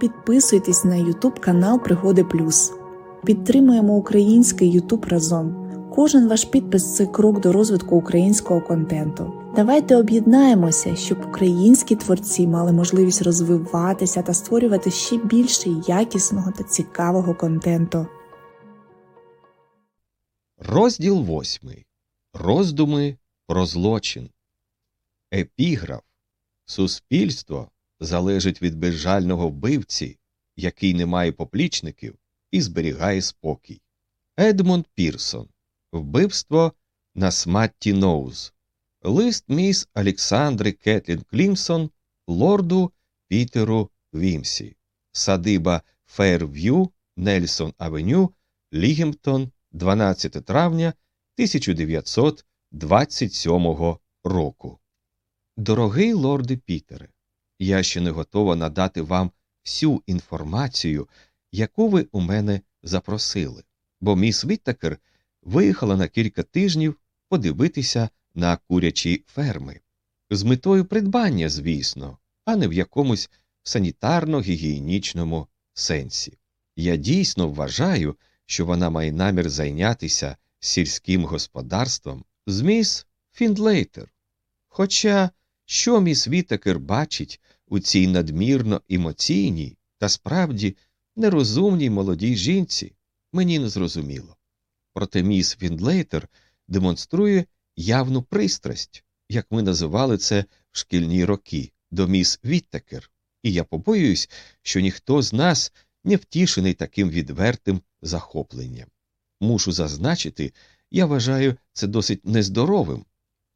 Підписуйтесь на YouTube канал Пригоди Плюс. Підтримуємо український YouTube разом. Кожен ваш підпис це крок до розвитку українського контенту. Давайте об'єднаємося, щоб українські творці мали можливість розвиватися та створювати ще більше якісного та цікавого контенту. Розділ восьмий. Роздуми про злочин. Епіграф. Суспільство залежить від безжального вбивці, який не має поплічників і зберігає спокій. Едмунд Пірсон. Вбивство на Сматті Ноуз. Лист міс Олександри Кетлін Клімсон лорду Пітеру Вімсі. Садиба Фейрв'ю, Нельсон Авеню, Лігімптон, 12 травня 1927 року. Дорогий лорде Пітере, я ще не готова надати вам всю інформацію, яку ви у мене запросили, бо міс Віттакер виїхала на кілька тижнів подивитися на курячі ферми. З метою придбання, звісно, а не в якомусь санітарно-гігієнічному сенсі. Я дійсно вважаю, що вона має намір зайнятися сільським господарством з міс Фіндлейтер. Хоча що міс Вітакер бачить у цій надмірно емоційній та справді нерозумній молодій жінці, мені не зрозуміло. Проте міс Фіндлейтер демонструє явну пристрасть, як ми називали це в шкільні роки, до міс Віттекер, і я побоююсь, що ніхто з нас не втішений таким відвертим захопленням. Мушу зазначити, я вважаю це досить нездоровим.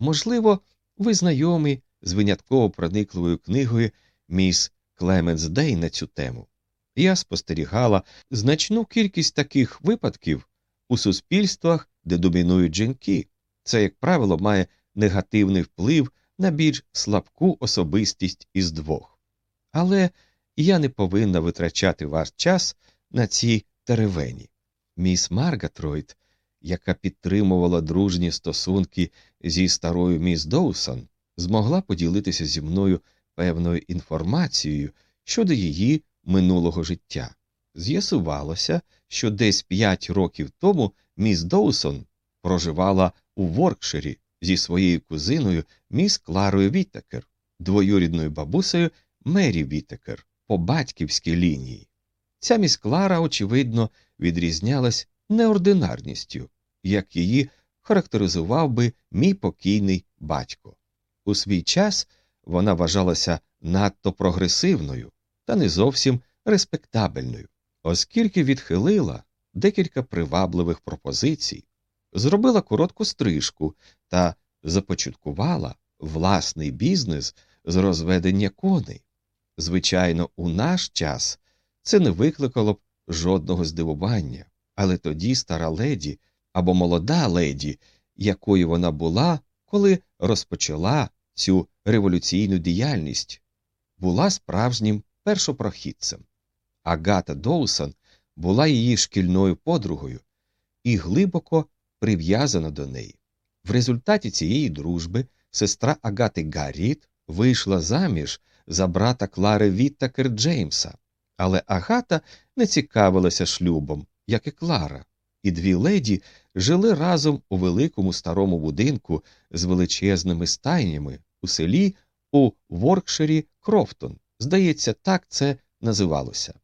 Можливо, ви знайомі з винятково проникливою книгою міс Клеменс Дей на цю тему. Я спостерігала значну кількість таких випадків у суспільствах, де домінують жінки. Це, як правило, має негативний вплив на більш слабку особистість із двох. Але я не повинна витрачати ваш час на ці теревені. Міс Маргатройд, яка підтримувала дружні стосунки зі старою міс Доусон, змогла поділитися зі мною певною інформацією щодо її минулого життя. З'ясувалося, що десь п'ять років тому міс Доусон проживала у Воркширі зі своєю кузиною міс Кларою Віттекер, двоюрідною бабусею Мері Віттекер по батьківській лінії. Ця міс Клара, очевидно, відрізнялась неординарністю, як її характеризував би мій покійний батько. У свій час вона вважалася надто прогресивною та не зовсім респектабельною, оскільки відхилила декілька привабливих пропозицій, зробила коротку стрижку та започаткувала власний бізнес з розведення коней. Звичайно, у наш час це не викликало б жодного здивування, але тоді стара леді або молода леді, якою вона була, коли розпочала цю революційну діяльність, була справжнім першопрохідцем. Агата Доусон була її шкільною подругою і глибоко прив'язана до неї. В результаті цієї дружби сестра Агати Гарріт вийшла заміж за брата Клари Віттакер Джеймса, але Агата не цікавилася шлюбом, як і Клара, і дві леді жили разом у великому старому будинку з величезними стайнями у селі у Воркширі Крофтон. Здається, так це називалося.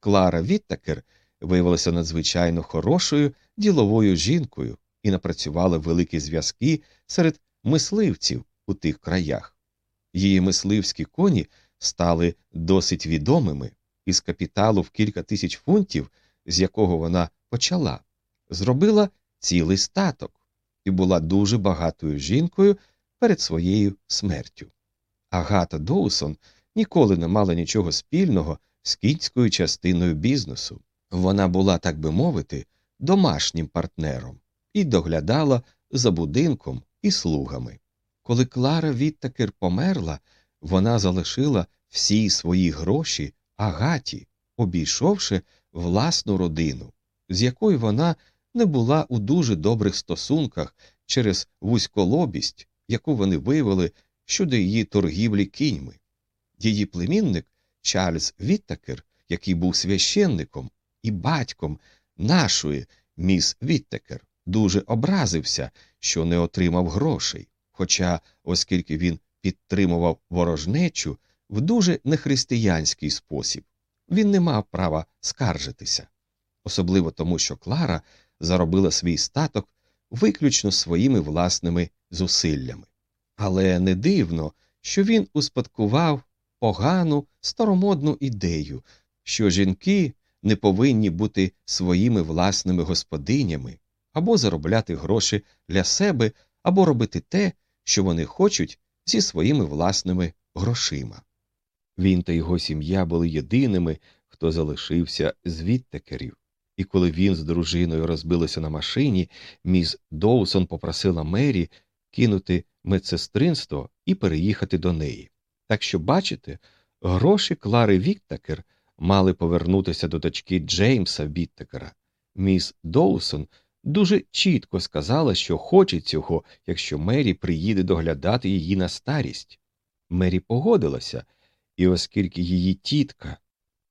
Клара Віттакер виявилася надзвичайно хорошою діловою жінкою і напрацювала великі зв'язки серед мисливців у тих краях. Її мисливські коні стали досить відомими, із капіталу в кілька тисяч фунтів, з якого вона почала, зробила цілий статок і була дуже багатою жінкою перед своєю смертю. Агата Доусон ніколи не мала нічого спільного з кінською частиною бізнесу. Вона була, так би мовити, домашнім партнером і доглядала за будинком і слугами. Коли Клара відтакер померла, вона залишила всі свої гроші агаті, обійшовши власну родину, з якою вона не була у дуже добрих стосунках через вузьколобість, яку вони виявили щодо її торгівлі кіньми. Її племінник Чарльз Віттакер, який був священником і батьком нашої міс Віттекер, дуже образився, що не отримав грошей. Хоча, оскільки він підтримував ворожнечу в дуже нехристиянський спосіб, він не мав права скаржитися, особливо тому, що Клара заробила свій статок виключно своїми власними зусиллями. Але не дивно, що він успадкував погану старомодну ідею, що жінки не повинні бути своїми власними господинями або заробляти гроші для себе, або робити те, що вони хочуть зі своїми власними грошима. Він та його сім'я були єдиними, хто залишився з відтекерів, і коли він з дружиною розбилися на машині, міс Доусон попросила Мері кинути медсестринство і переїхати до неї. Так що, бачите, гроші Клари Віттакер мали повернутися до дочки Джеймса Віттекера. Міс Доусон дуже чітко сказала, що хоче цього, якщо Мері приїде доглядати її на старість. Мері погодилася, і оскільки її тітка,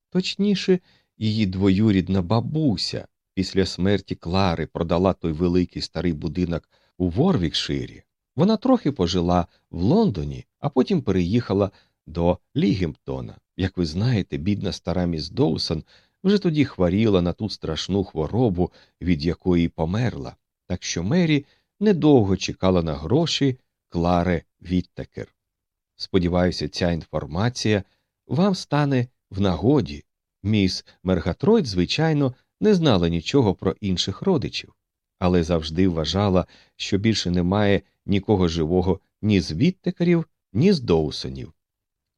точніше, її двоюрідна бабуся, після смерті Клари продала той великий старий будинок у Ворвікширі, вона трохи пожила в Лондоні, а потім переїхала до Лігемптона. Як ви знаєте, бідна стара міс Доусон вже тоді хворіла на ту страшну хворобу, від якої померла, так що Мері недовго чекала на гроші Кларе Віттекер. Сподіваюся, ця інформація вам стане в нагоді. Міс Мергатройд, звичайно, не знала нічого про інших родичів, але завжди вважала, що більше немає нікого живого ні з Віттекерів, ні з Доусонів.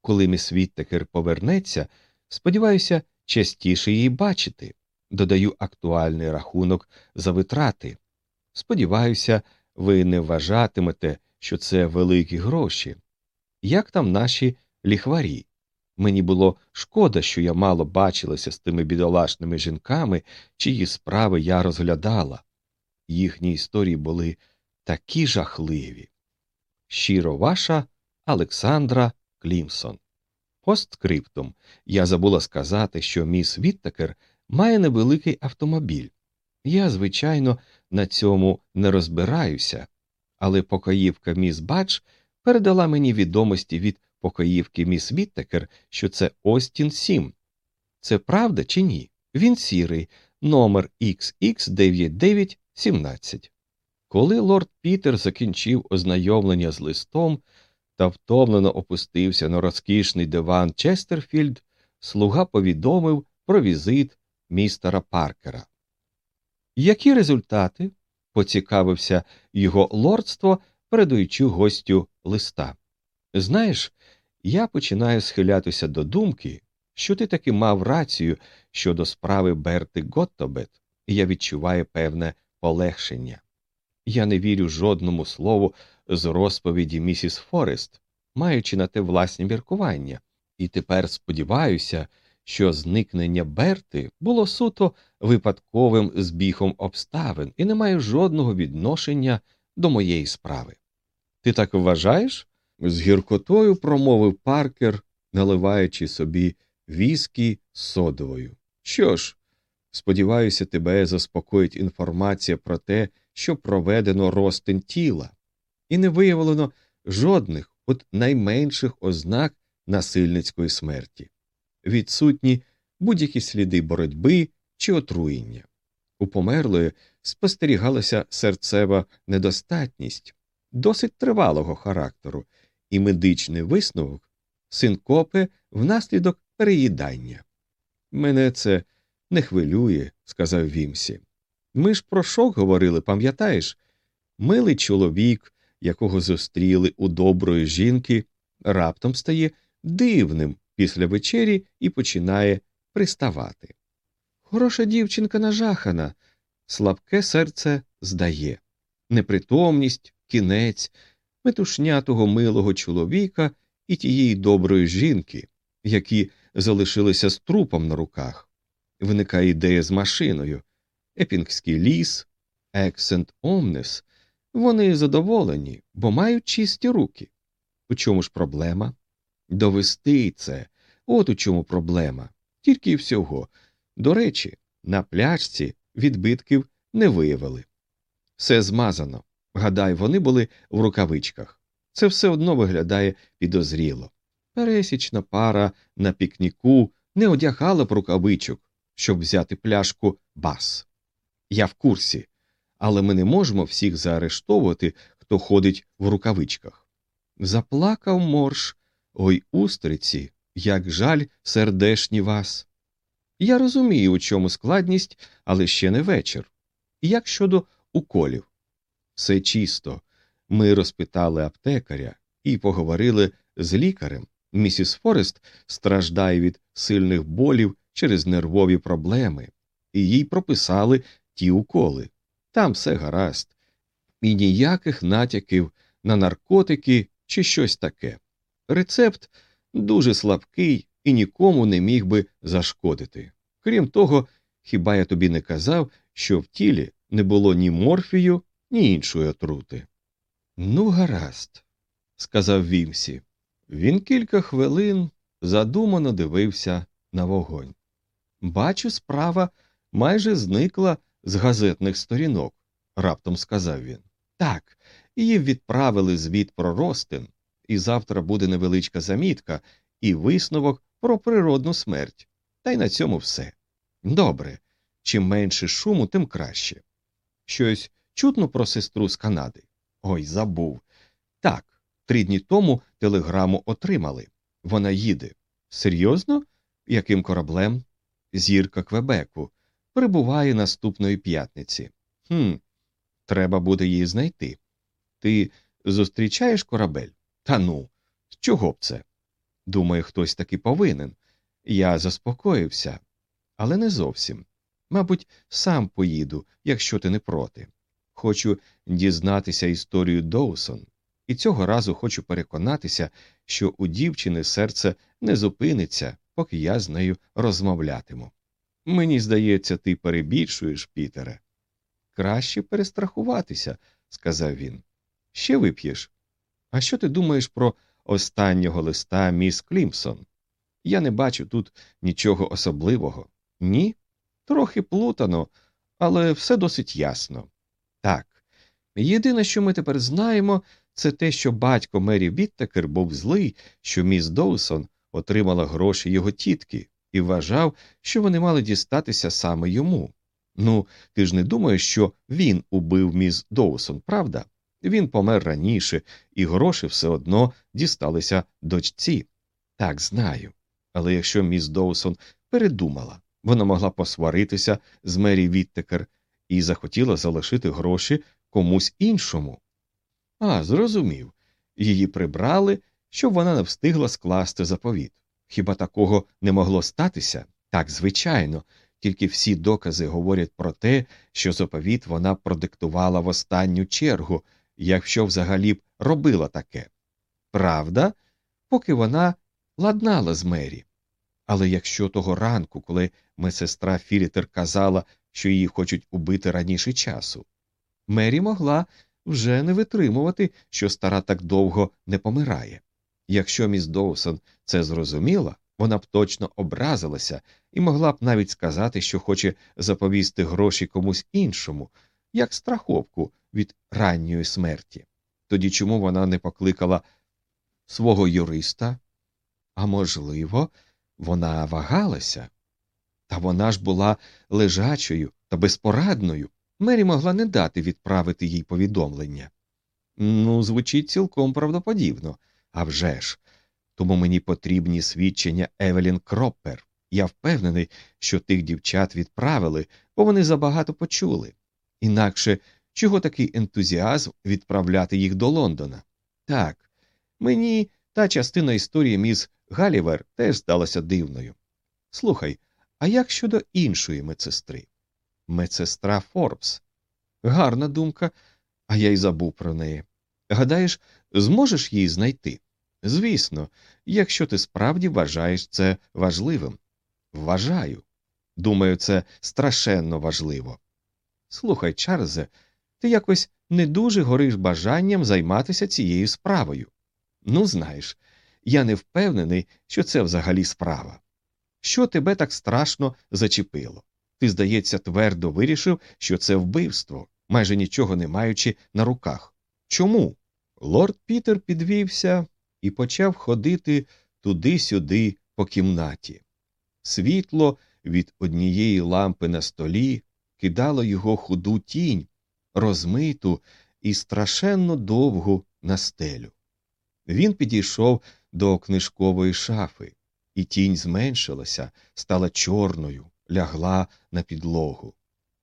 Коли міс Віттекер повернеться, сподіваюся, частіше її бачити. Додаю актуальний рахунок за витрати. Сподіваюся, ви не вважатимете, що це великі гроші. Як там наші ліхварі? Мені було шкода, що я мало бачилася з тими бідолашними жінками, чиї справи я розглядала. Їхні історії були такі жахливі. Щиро ваша Олександра Клімсон. Посткриптум я забула сказати, що міс Віттакер має невеликий автомобіль. Я, звичайно, на цьому не розбираюся, але покоївка міс Бадж передала мені відомості від покоївки міс Віттекер, що це Остін 7. Це правда чи ні? Він сірий, номер XX9917. Коли лорд Пітер закінчив ознайомлення з листом та втомлено опустився на розкішний диван Честерфільд, слуга повідомив про візит містера Паркера. Які результати? поцікавився його лордство, передаючи гостю листа. Знаєш, я починаю схилятися до думки, що ти таки мав рацію щодо справи Берти Готтобет, і я відчуваю певне полегшення. Я не вірю жодному слову з розповіді місіс Форест, маючи на те власні міркування, і тепер сподіваюся, що зникнення Берти було суто випадковим збігом обставин і не має жодного відношення до моєї справи. Ти так вважаєш? З гіркотою промовив Паркер, наливаючи собі віскі з содовою. Що ж, сподіваюся, тебе заспокоїть інформація про те, що проведено ростин тіла, і не виявлено жодних, от найменших ознак насильницької смерті, відсутні будь-які сліди боротьби чи отруєння. У померлої спостерігалася серцева недостатність досить тривалого характеру, і медичний висновок синкопи внаслідок переїдання. Мене це не хвилює, сказав Вімсі. Ми ж про шок говорили, пам'ятаєш? Милий чоловік, якого зустріли у доброї жінки, раптом стає дивним після вечері і починає приставати. Хороша дівчинка нажахана, слабке серце здає, непритомність, кінець, метушня того милого чоловіка і тієї доброї жінки, які залишилися з трупом на руках. Виникає ідея з машиною Епінгський ліс, Ексент Омнес. Вони задоволені, бо мають чисті руки. У чому ж проблема? Довести це, от у чому проблема. Тільки й всього. До речі, на пляжці відбитків не виявили. Все змазано. Гадаю, вони були в рукавичках. Це все одно виглядає підозріло. Пересічна пара на пікніку не одягала б рукавичок, щоб взяти пляшку бас. Я в курсі, але ми не можемо всіх заарештовувати, хто ходить в рукавичках. Заплакав морж, ой устриці, як жаль сердешні вас. Я розумію, у чому складність, але ще не вечір. Як щодо уколів? Все чисто. Ми розпитали аптекаря і поговорили з лікарем. Місіс Форест страждає від сильних болів через нервові проблеми, і їй прописали ті уколи. Там все гаразд, і ніяких натяків на наркотики чи щось таке. Рецепт дуже слабкий і нікому не міг би зашкодити. Крім того, хіба я тобі не казав, що в тілі не було ні морфію, ні іншої отрути. Ну, гаразд, сказав Вімсі. Він кілька хвилин задумано дивився на вогонь. Бачу, справа майже зникла з газетних сторінок, раптом сказав він. Так, її відправили звіт про ростин, і завтра буде невеличка замітка і висновок про природну смерть. Та й на цьому все. Добре, чим менше шуму, тим краще. Щось чутно про сестру з Канади. Ой, забув. Так, три дні тому телеграму отримали. Вона їде. Серйозно? Яким кораблем? Зірка Квебеку. Прибуває наступної п'ятниці. Хм, треба буде її знайти. Ти зустрічаєш корабель? Та ну, чого б це? Думаю, хтось таки повинен. Я заспокоївся, але не зовсім. Мабуть, сам поїду, якщо ти не проти. Хочу дізнатися історію Доусон, і цього разу хочу переконатися, що у дівчини серце не зупиниться, поки я з нею розмовлятиму. Мені здається, ти перебільшуєш, Пітере. Краще перестрахуватися, сказав він. Ще вип'єш. А що ти думаєш про останнього листа міс Клімсон? Я не бачу тут нічого особливого. Ні? Трохи плутано, але все досить ясно. Так. Єдине, що ми тепер знаємо, це те, що батько Мері Віттекер був злий, що міс Доусон отримала гроші його тітки, і вважав, що вони мали дістатися саме йому. Ну, ти ж не думаєш, що він убив міс Доусон, правда? Він помер раніше, і гроші все одно дісталися дочці. Так, знаю. Але якщо міс Доусон передумала, вона могла посваритися з Мері Віттекер і захотіла залишити гроші комусь іншому. А, зрозумів. Її прибрали, щоб вона не встигла скласти заповіт. Хіба такого не могло статися? Так, звичайно, тільки всі докази говорять про те, що заповіт вона продиктувала в останню чергу, якщо взагалі б робила таке. Правда, поки вона ладнала з Мері. Але якщо того ранку, коли медсестра Філітер казала, що її хочуть убити раніше часу, Мері могла вже не витримувати, що стара так довго не помирає. Якщо міс Доусон це зрозуміла, вона б точно образилася і могла б навіть сказати, що хоче заповісти гроші комусь іншому, як страховку від ранньої смерті. Тоді чому вона не покликала свого юриста? А можливо, вона вагалася. Та вона ж була лежачою та безпорадною. Мері могла не дати відправити їй повідомлення. Ну, звучить цілком правдоподібно. А вже ж. Тому мені потрібні свідчення Евелін Кроппер. Я впевнений, що тих дівчат відправили, бо вони забагато почули. Інакше чого такий ентузіазм відправляти їх до Лондона? Так, мені та частина історії міс Галівер теж здалася дивною. Слухай, а як щодо іншої медсестри? Медсестра Форбс. Гарна думка, а я й забув про неї. Гадаєш, зможеш її знайти? Звісно, якщо ти справді вважаєш це важливим. Вважаю. Думаю, це страшенно важливо. Слухай, Чарльзе, ти якось не дуже гориш бажанням займатися цією справою. Ну, знаєш, я не впевнений, що це взагалі справа. Що тебе так страшно зачепило? Ти, здається, твердо вирішив, що це вбивство, майже нічого не маючи на руках. Чому? Лорд Пітер підвівся і почав ходити туди-сюди по кімнаті. Світло від однієї лампи на столі кидало його худу тінь, розмиту і страшенно довгу на стелю. Він підійшов до книжкової шафи, і тінь зменшилася, стала чорною, лягла на підлогу.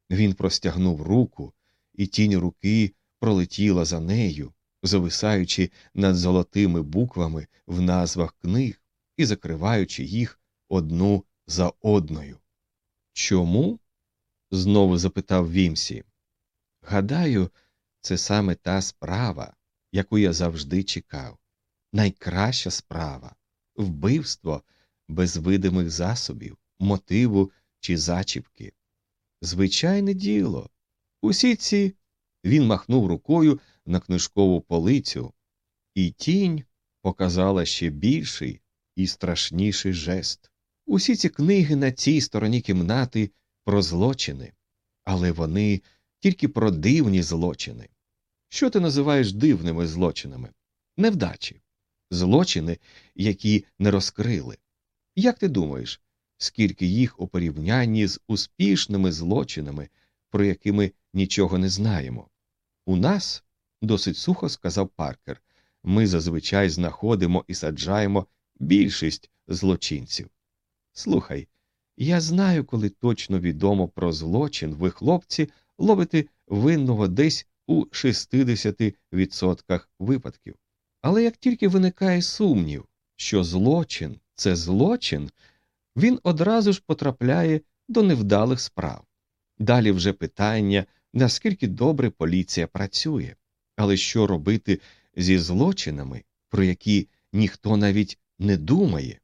Він простягнув руку, і тінь руки пролетіла за нею, зависаючи над золотими буквами в назвах книг і закриваючи їх одну за одною. Чому? знову запитав Вімсі. Гадаю, це саме та справа, яку я завжди чекав. Найкраща справа вбивство без видимих засобів, мотиву чи зачіпки. Звичайне діло. Усі ці він махнув рукою на книжкову полицю, і тінь показала ще більший і страшніший жест. Усі ці книги на цій стороні кімнати про злочини, але вони тільки про дивні злочини. Що ти називаєш дивними злочинами? Невдачі, злочини, які не розкрили. Як ти думаєш, скільки їх у порівнянні з успішними злочинами, про які ми нічого не знаємо? У нас, досить сухо сказав Паркер, ми зазвичай знаходимо і саджаємо більшість злочинців. Слухай, я знаю, коли точно відомо про злочин, ви, хлопці, ловите винного десь у 60% випадків. Але як тільки виникає сумнів, що злочин це злочин, він одразу ж потрапляє до невдалих справ. Далі вже питання, наскільки добре поліція працює, але що робити зі злочинами, про які ніхто навіть не думає.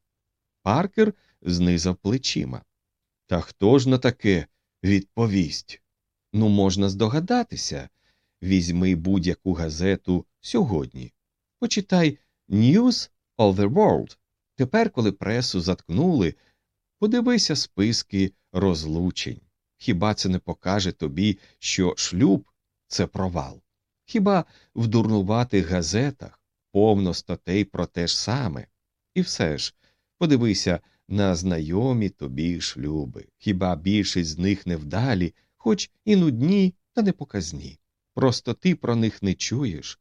Паркер знизав плечима. Та хто ж на таке відповість? Ну, можна здогадатися. Візьми будь-яку газету сьогодні. Почитай News of the World. Тепер, коли пресу заткнули, подивися списки розлучень. Хіба це не покаже тобі, що шлюб це провал? Хіба в дурнуватих газетах повно статей про те ж саме? І все ж, подивися на знайомі тобі шлюби. Хіба більшість з них невдалі, хоч і нудні та непоказні. Просто ти про них не чуєш.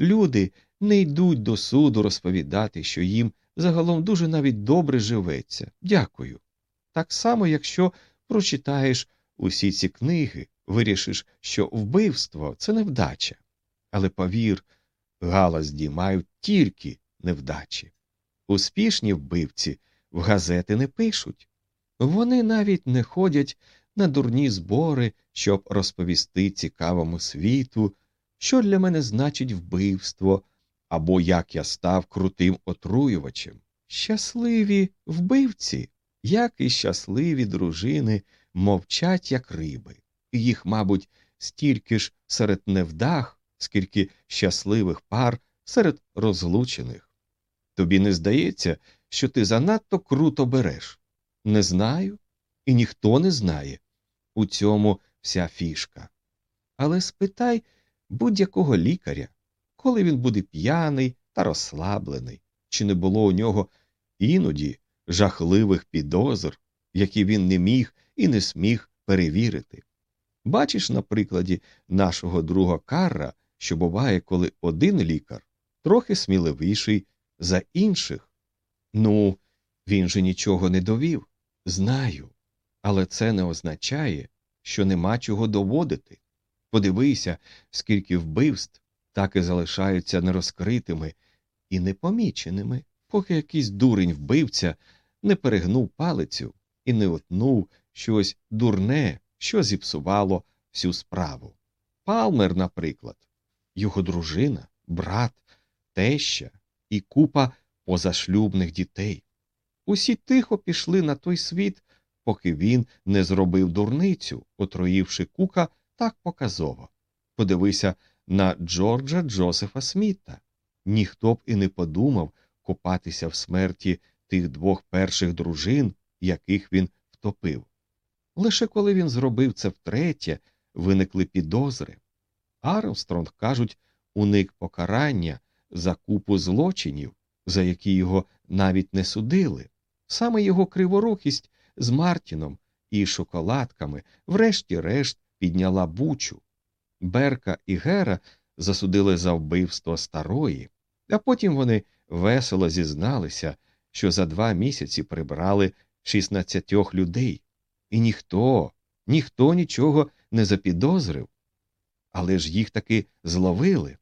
Люди не йдуть до суду розповідати, що їм загалом дуже навіть добре живеться. Дякую. Так само, якщо прочитаєш усі ці книги, вирішиш, що вбивство це невдача. Але повір, галас діймають тільки невдачі. Успішні вбивці в газети не пишуть. Вони навіть не ходять на дурні збори, щоб розповісти цікавому світу, що для мене значить вбивство, або як я став крутим отруювачем. Щасливі вбивці, як і щасливі дружини, мовчать, як риби, їх, мабуть, стільки ж серед невдах, скільки щасливих пар серед розлучених. Тобі не здається, що ти занадто круто береш? Не знаю, і ніхто не знає. У цьому вся фішка. Але спитай будь-якого лікаря, коли він буде п'яний та розслаблений, чи не було у нього іноді жахливих підозр, які він не міг і не сміг перевірити. Бачиш на прикладі нашого друга Карра, що буває, коли один лікар трохи сміливіший за інших. Ну, він же нічого не довів. Знаю. Але це не означає, що нема чого доводити. Подивися, скільки вбивств так і залишаються нерозкритими і непоміченими, поки якийсь дурень вбивця не перегнув палицю і не отнув щось дурне, що зіпсувало всю справу. Палмер, наприклад, його дружина, брат, теща і купа позашлюбних дітей. Усі тихо пішли на той світ, поки він не зробив дурницю, отруївши кука так показово. Подивися на Джорджа Джозефа Сміта. Ніхто б і не подумав копатися в смерті тих двох перших дружин яких він втопив. Лише коли він зробив це втретє, виникли підозри. Армстронг, кажуть, уник покарання за купу злочинів, за які його навіть не судили. Саме його криворукість з Мартіном і шоколадками, врешті-решт, підняла бучу. Берка і Гера засудили за вбивство старої, а потім вони весело зізналися, що за два місяці прибрали 16 людей, і ніхто, ніхто нічого не запідозрив. Але ж їх таки зловили,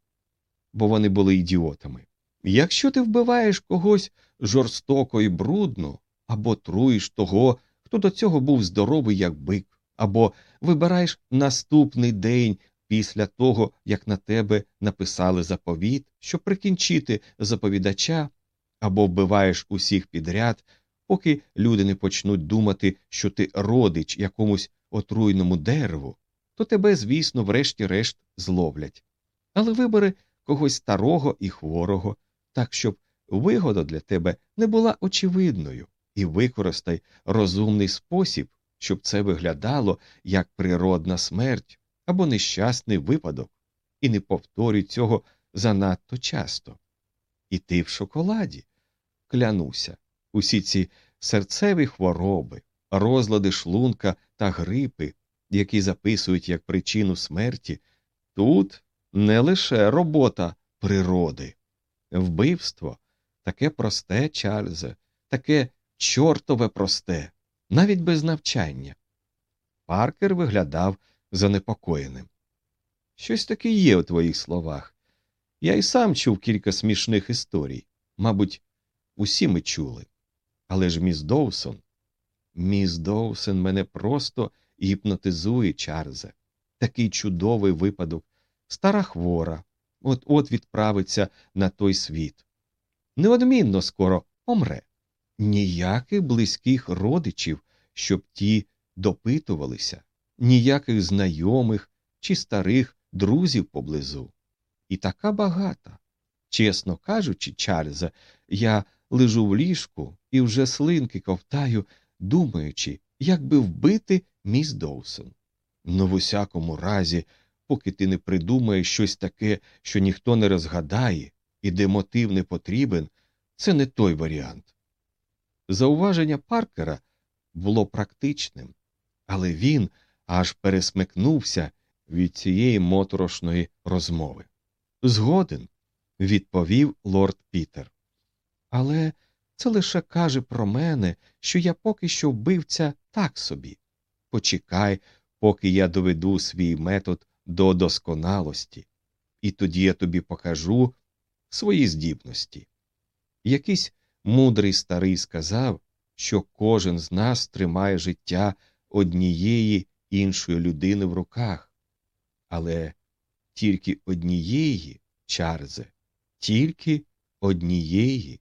бо вони були ідіотами. Якщо ти вбиваєш когось жорстоко і брудно, або труїш того, хто до цього був здоровий, як бик, або вибираєш наступний день після того, як на тебе написали заповіт, щоб прикінчити заповідача, або вбиваєш усіх підряд, поки люди не почнуть думати, що ти родич якомусь отруйному дереву, то тебе, звісно, врешті-решт зловлять. Але вибери когось старого і хворого, так щоб вигода для тебе не була очевидною, і використай розумний спосіб, щоб це виглядало як природна смерть або нещасний випадок, і не повторюй цього занадто часто. І ти в шоколаді. Клянуся, усі ці серцеві хвороби, розлади шлунка та грипи, які записують як причину смерті, тут не лише робота природи. Вбивство таке просте, Чарльзе, таке чортове просте, навіть без навчання. Паркер виглядав занепокоєним. Щось таке є у твоїх словах. Я й сам чув кілька смішних історій. Мабуть, усі ми чули. Але ж міс Доусон. Міс Доусон мене просто гіпнотизує, Чарльзе. Такий чудовий випадок, стара хвора, от от відправиться на той світ. Неодмінно скоро помре. Ніяких близьких родичів, щоб ті допитувалися, ніяких знайомих чи старих друзів поблизу. І така багата. Чесно кажучи, Чарльза, я лежу в ліжку і вже слинки ковтаю, думаючи, як би вбити міс Доусон. Ну, в усякому разі, поки ти не придумаєш щось таке, що ніхто не розгадає, і де мотив не потрібен, це не той варіант. Зауваження Паркера було практичним, але він аж пересмикнувся від цієї моторошної розмови. Згоден, відповів лорд Пітер. Але це лише каже про мене, що я поки що вбивця так собі. Почекай, поки я доведу свій метод до досконалості, і тоді я тобі покажу свої здібності. Якийсь мудрий старий сказав, що кожен з нас тримає життя однієї іншої людини в руках, але тільки однієї, Чарзе, тільки однієї.